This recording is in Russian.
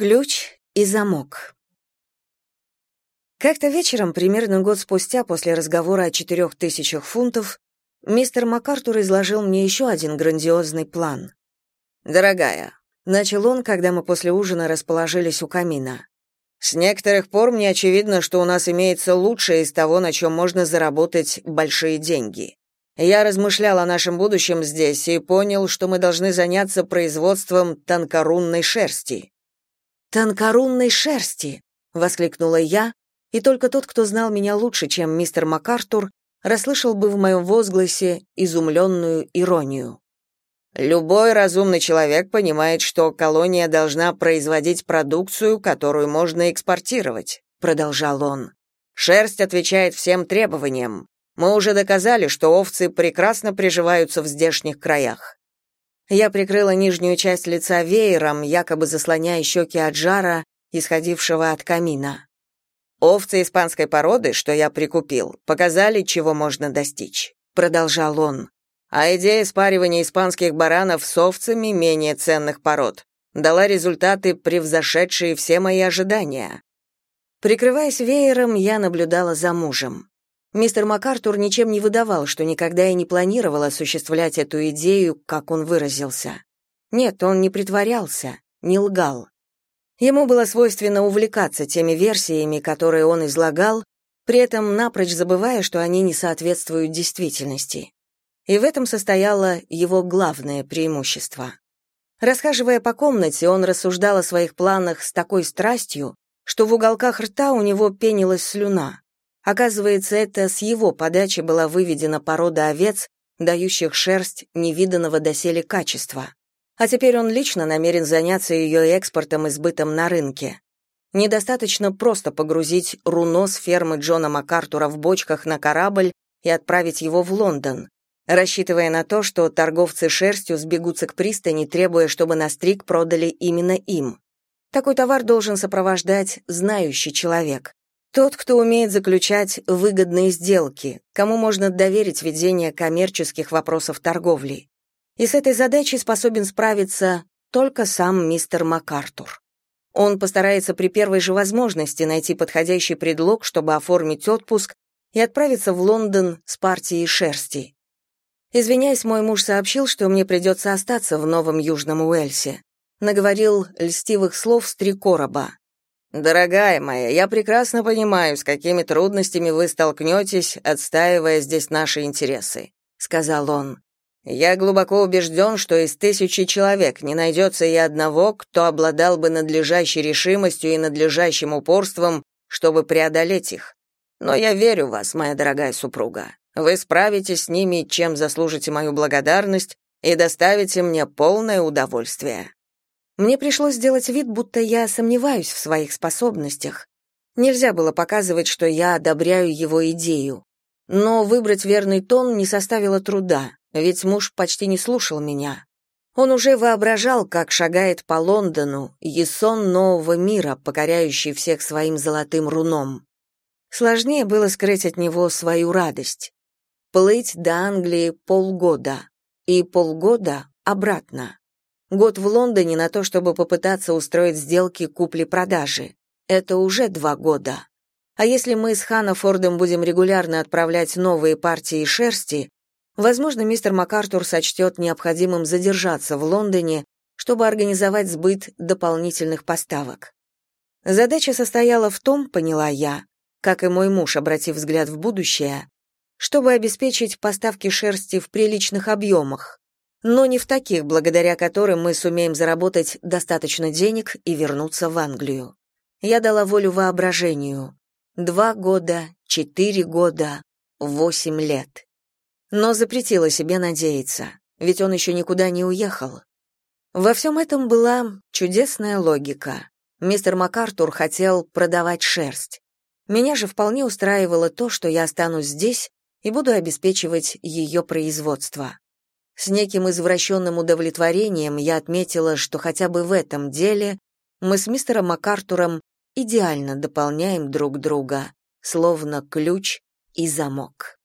Ключ и замок. Как-то вечером, примерно год спустя после разговора о четырех тысячах фунтов, мистер МакАртур изложил мне еще один грандиозный план. «Дорогая», — начал он, когда мы после ужина расположились у камина, «с некоторых пор мне очевидно, что у нас имеется лучшее из того, на чем можно заработать большие деньги. Я размышлял о нашем будущем здесь и понял, что мы должны заняться производством тонкорунной шерсти. «Тонкорунной шерсти!» — воскликнула я, и только тот, кто знал меня лучше, чем мистер МакАртур, расслышал бы в моем возгласе изумленную иронию. Любой разумный человек понимает, что колония должна производить продукцию, которую можно экспортировать, продолжал он. Шерсть отвечает всем требованиям. Мы уже доказали, что овцы прекрасно приживаются в здешних краях. Я прикрыла нижнюю часть лица веером, якобы заслоняя щеки от жара, исходившего от камина. Овцы испанской породы, что я прикупил, показали, чего можно достичь, продолжал он. А идея спаривания испанских баранов с овцами менее ценных пород дала результаты, превзошедшие все мои ожидания. Прикрываясь веером, я наблюдала за мужем. Мистер МакАртур ничем не выдавал, что никогда и не планировал осуществлять эту идею, как он выразился. Нет, он не притворялся, не лгал. Ему было свойственно увлекаться теми версиями, которые он излагал, при этом напрочь забывая, что они не соответствуют действительности. И в этом состояло его главное преимущество. Расхаживая по комнате, он рассуждал о своих планах с такой страстью, что в уголках рта у него пенилась слюна. Оказывается, это с его подачи была выведена порода овец, дающих шерсть невиданного доселе качества. А теперь он лично намерен заняться ее экспортом и сбытом на рынке. Недостаточно просто погрузить руно с фермы Джона МакАртура в бочках на корабль и отправить его в Лондон, рассчитывая на то, что торговцы шерстью сбегутся к пристани, требуя, чтобы на стриг продали именно им. Такой товар должен сопровождать знающий человек. Тот, кто умеет заключать выгодные сделки, кому можно доверить ведение коммерческих вопросов торговли. И с этой задачей способен справиться только сам мистер МакАртур. Он постарается при первой же возможности найти подходящий предлог, чтобы оформить отпуск и отправиться в Лондон с партией шерсти. Извиняясь, мой муж сообщил, что мне придется остаться в Новом Южном Уэльсе. Наговорил льстивых слов с три короба. «Дорогая моя, я прекрасно понимаю, с какими трудностями вы столкнетесь, отстаивая здесь наши интересы», — сказал он. «Я глубоко убежден, что из тысячи человек не найдется и одного, кто обладал бы надлежащей решимостью и надлежащим упорством, чтобы преодолеть их. Но я верю в вас, моя дорогая супруга. Вы справитесь с ними, чем заслужите мою благодарность и доставите мне полное удовольствие». Мне пришлось сделать вид, будто я сомневаюсь в своих способностях. Нельзя было показывать, что я одобряю его идею. Но выбрать верный тон не составило труда, ведь муж почти не слушал меня. Он уже воображал, как шагает по Лондону, есон нового мира, покоряющий всех своим золотым руном. Сложнее было скрыть от него свою радость. Плыть до Англии полгода, и полгода обратно. Год в Лондоне на то, чтобы попытаться устроить сделки купли-продажи. Это уже два года. А если мы с Ханафордом будем регулярно отправлять новые партии шерсти, возможно, мистер МакАртур сочтет необходимым задержаться в Лондоне, чтобы организовать сбыт дополнительных поставок. Задача состояла в том, поняла я, как и мой муж, обратив взгляд в будущее, чтобы обеспечить поставки шерсти в приличных объемах, но не в таких, благодаря которым мы сумеем заработать достаточно денег и вернуться в Англию. Я дала волю воображению. Два года, четыре года, восемь лет. Но запретила себе надеяться, ведь он еще никуда не уехал. Во всем этом была чудесная логика. Мистер МакАртур хотел продавать шерсть. Меня же вполне устраивало то, что я останусь здесь и буду обеспечивать ее производство. С неким извращенным удовлетворением я отметила, что хотя бы в этом деле мы с мистером МакАртуром идеально дополняем друг друга, словно ключ и замок.